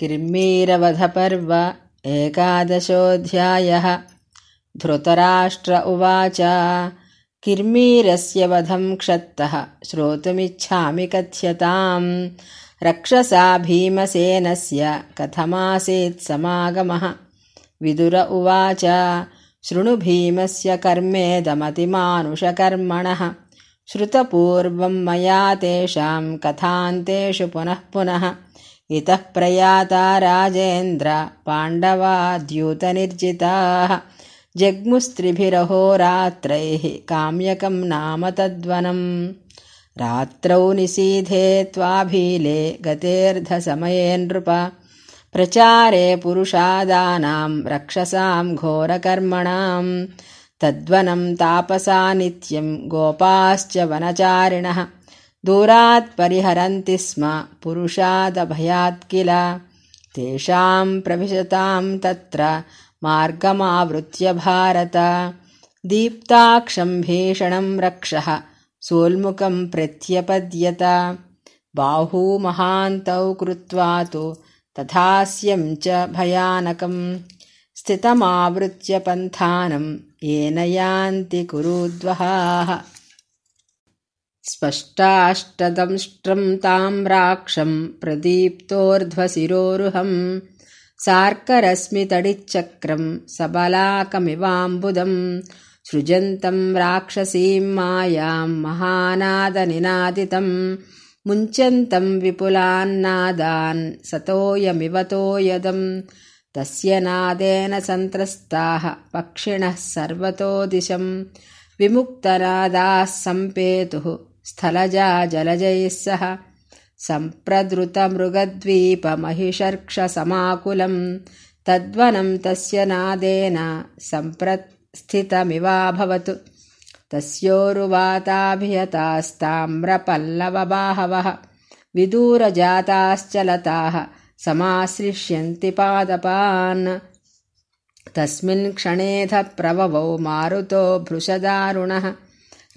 किर्मीरवधपर्व एकादशोऽध्यायः। धृतराष्ट्र उवाच किर्मीरस्य वधम् क्षत्तः श्रोतुमिच्छामि कथ्यताम्। रक्षसा भीमसेनस्य कथमासीत् समागमः। विदुर उवाच शृणु भीमस्य कर्मेदमतिमानुषकर्मणः श्रुतपूर्वम् मया तेषाम् कथान्तेषु पुनः पुनः इतः प्रयाता राजेन्द्र पाण्डवा द्यूतनिर्जिताः जग्मुस्त्रिभिरहोरात्रैः काम्यकम् नाम तद्वनम्। रात्रौ निसीधे त्वाभीले गतेऽर्धसमये नृप। प्रचारे पुरुषादानाम् रक्षसाम् घोरकर्मणाम्। तद्वनम् तापसा नित्यम् गोपाश्च वनचारिणः दूरात् परिहरन्ति स्म पुरुषादभयात् किल? तेषाम् प्रविशताम् तत्र मार्गमावृत्य भारत। दीप्ताक्षम् भीषणम् रक्षः सोल्मुखम् प्रत्यपद्यत। बाहूमहान्तौ कृत्वा तु तथास्यम् च भयानकम्। स्थितमावृत्य पन्थानम् येन यान्ति कुरुद्वहाः स्पष्टाष्टदंष्ट्रम् ताम्राक्षम् प्रदीप्तोर्ध्वशिरोरुहम् सार्करश्मितडिच्चक्रम् सबलाकमिवाम्बुदम् सृजन्तम् राक्षसीम् मायाम् महानादनिनादितम् मुञ्चन्तम् विपुलान्नादान् सतोयमिवतो यदम् तस्य नादेन सन्त्रस्ताः पक्षिणः सर्वतो दिशम् विमुक्तनादाः सम्पेतुः स्थलजा जलजैः सह। सम्प्रदृतमृगद्वीपमहिषर्क्षसमाकुलम् तद्वनम् तस्य नादेन सम्प्रस्थितमिवाभवतु। तस्योरुवाताभियतास्ताम्रपल्लवबाहवः। विदूरजाताश्च लताः समाश्लिष्यन्ति पादपान्। तस्मिन् क्षणेऽध प्रववौ मारुतो भृशदारुणः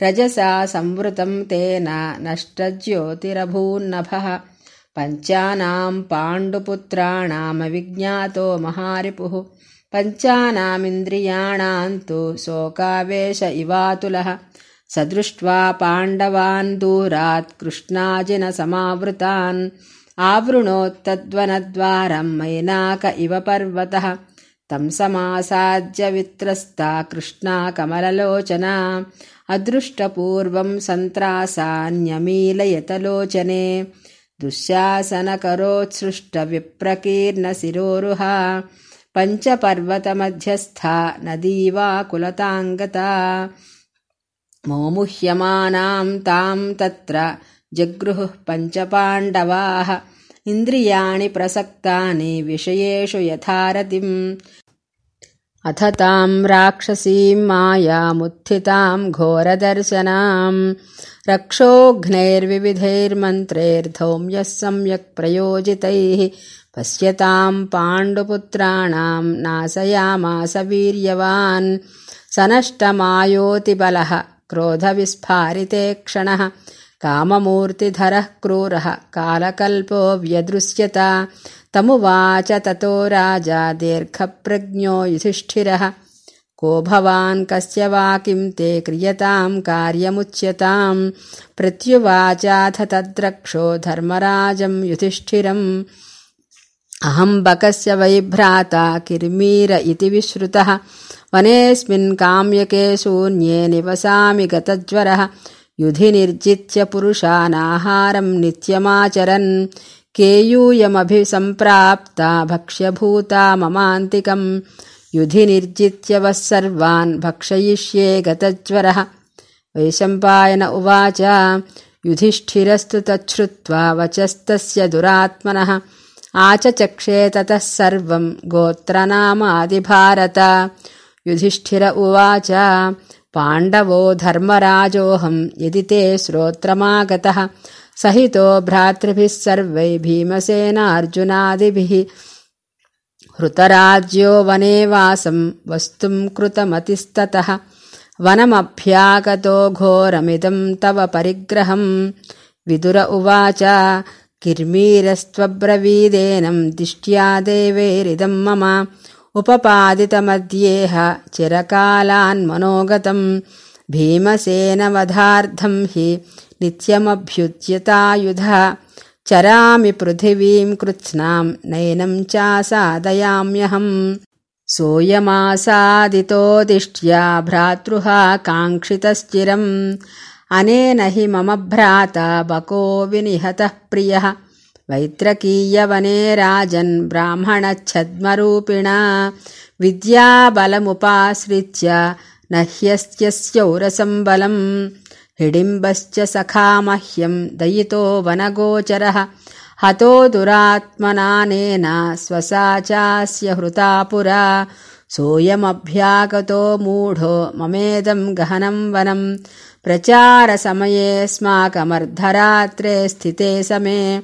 रजसा संवृतम् तेन नष्टज्योतिरभून्नभः। पञ्चानाम् पाण्डुपुत्राणामविज्ञातो महारिपुः। पञ्चानामिन्द्रियाणाम् तु शोकावेश इवातुलः। स दृष्ट्वा पाण्डवान् दूरात् कृष्णाजिनसमावृतान्। आवृणोत्तद्वनद्वारम् मैनाक इव पर्वतः। तम् समासाद्य वित्रस्ता कृष्णा कमललोचना अदृष्टपूर्वम् सन्त्रासान्यमीलयतलोचने। दुःशासनकरोत्सृष्टविप्रकीर्णशिरोरुहा। पञ्चपर्वतमध्यस्था नदी वा कुलताङ्गता मोमुह्यमानाम् ताम् तत्र जगृहुः पञ्चपाण्डवाः। इन्द्रियाणि प्रसक्तानि विषयेषु यथारतिम् अथ ताम् राक्षसीम् मायामुत्थिताम् घोरदर्शनाम्। रक्षोघ्नैर्विविधैर्मन्त्रैर्धौम्यः सम्यक् प्रयोजितैः पश्यताम् पाण्डुपुत्राणाम् स नष्टमायोतिबलः क्रोधविस्फारिते क्षणः काममूर्तिधरः क्रूरः कालकल्पो व्यदृश्यत तमुवाच ततो राजा दीर्घप्रज्ञो युधिष्ठिरः। को भवान् कस्य वा किम् ते क्रियताम् कार्यमुच्यताम्। प्रत्युवाचाथ तद्रक्षो धर्मराजम् युधिष्ठिरम्। अहम् बकस्य वै भ्राता किर्मीर इति विश्रुतः। वनेऽस्मिन् काम्यके शून्ये निवसामि गतज्वरः। युधि निर्जित्य पुरुषानाहारम् नित्यमाचरन् केयूयमभिसम्प्राप्ता भक्ष्यभूता ममान्तिकम् युधि निर्जित्य वः सर्वान् भक्षयिष्ये गतज्वरः। वैशम्पायन उवाच युधिष्ठिरस्तु तच्छ्रुत्वा वचस्तस्य दुरात्मनः। आचचक्षे ततः सर्वम् गोत्रनामादिभारत। युधिष्ठिर उवाच पाण्डवो धर्मराजोऽहम् यदि ते श्रोत्रमागतः सहितो भ्रातृभिः सर्वै भीमसेनार्जुनादिभिः। हृतराज्यो वने वासम् वस्तुम् कृतमतिस्ततः। वनमभ्यागतो घोरमिदम् तव परिग्रहम्। विदुर उवाच किर्मीरस्त्वब्रवीदेनं दिष्ट्या देवैरिदं मम। उपपादितमध्येह चिरकालान्मनोगतम्। भीमसेनवधार्थं हि नित्यमभ्युच्यतायुध चरामि पृथिवीम् कृत्स्नाम् नैनम् चासादयाम्यहम्। सोऽयमासादितोदिष्ट्या भ्रातृहा काङ्क्षितश्चिरम् अनेन हि मम भ्राता बको विनिहतः प्रियः। वैत्रकीयवने राजन् ब्राह्मणच्छद्मरूपिणा। विद्याबलमुपाश्रित्य न ह्यस्त्यस्यौरसम्बलम् हिडिम्बश्च सखा मह्यम् दयितो वनगोचरः। हतो दुरात्मनानेन स्वसा चास्य हृता पुरा। सोऽयमभ्यागतो मूढो ममेदम् गहनम् वनम् प्रचारसमयेऽस्माकमर्धरात्रे स्थिते समे।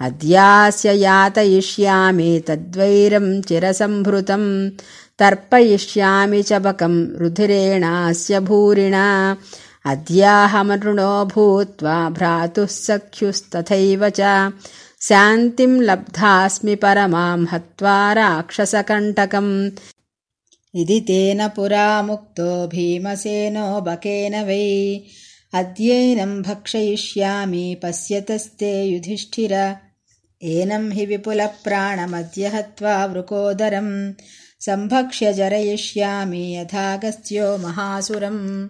अद्यास्य यातयिष्यामि तद्वैरम् चिरसम्भृतम् तर्पयिष्यामि च बकम् रुधिरेणास्य भूरिणा अद्याहमृणो भूत्वा भ्रातुः सख्युस्तथैव च शान्तिम् लब्धास्मि परमाम् हत्वा राक्षसकण्टकम्। इति तेन पुरा मुक्तो भीमसेनो बकेन वै। अद्यैनम् भक्षयिष्यामि पश्यतस्ते युधिष्ठिर। एनम् हि विपुलप्राणमद्य हत्वा वृकोदरम्। सम्भक्ष्य जरयिष्यामि यथागस्त्यो महासुरम्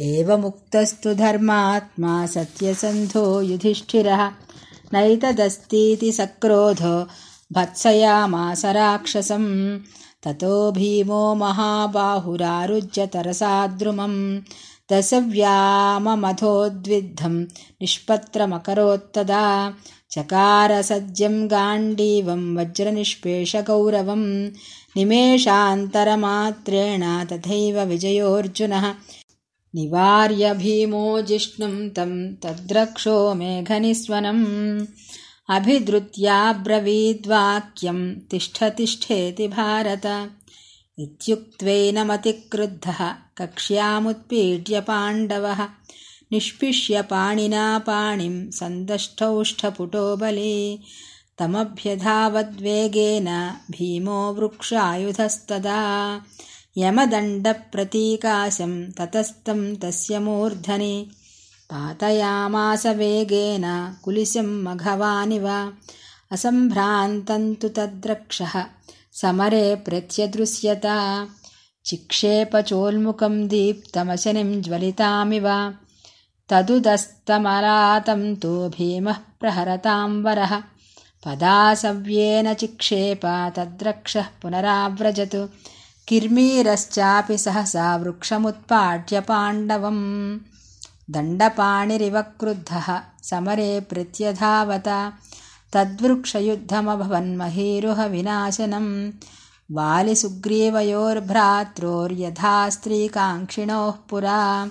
एवमुक्तस्तु धर्मात्मा सत्यसन्धो युधिष्ठिरः। नैतदस्तीति सक्रोधो भत्सयामास राक्षसम्। ततो भीमो महाबाहुरारुज्यतरसाद्रुमम् दशव्याममधोद्विद्धम् निष्पत्रमकरोत्तदा। चकारसज्यम् गाण्डीवम् वज्रनिष्पेषगौरवम्। निमेषान्तरमात्रेण तथैव विजयोऽर्जुनः निवार्य भीमो जिष्णुम् तम् तद्रक्षो मेघनिस्वनम्। अभिद्रुत्याब्रवीद्वाक्यम् तिष्ठ तिष्ठेति भारत इत्युक्त्वैनमतिक्रुद्धः कक्ष्यामुत्पीड्य पाण्डवः। निष्पिष्य पाणिना पाणिम् सन्दष्टौष्ठपुटो बले। तमभ्यधावद्वेगेन भीमो वृक्षायुधस्तदा यमदण्डप्रतीकाशम् ततस्तम् तस्य मूर्धनि। पातयामास वेगेन कुलिशम् मघवानिव असम्भ्रान्तम् तु तद्रक्षः समरे प्रत्यदृश्यता। चिक्षेपचोल्मुखम् दीप्तमशनिम् ज्वलितामिव तदुदस्तमरातम् तु भीमः प्रहरताम् वरः। पदासव्येन चिक्षेप तद्रक्षः पुनराव्रजतु किर्मीरश्चापि सहसा वृक्षमुत्पाट्य पाण्डवम्। दण्डपाणिरिव क्रुद्धः समरे प्रत्यधावत। तद्वृक्षयुद्धमभवन्महीरुहविनाशनम् वालिसुग्रीवयोर्भ्रात्रोर्यथा स्त्रीकाङ्क्षिणोः पुरा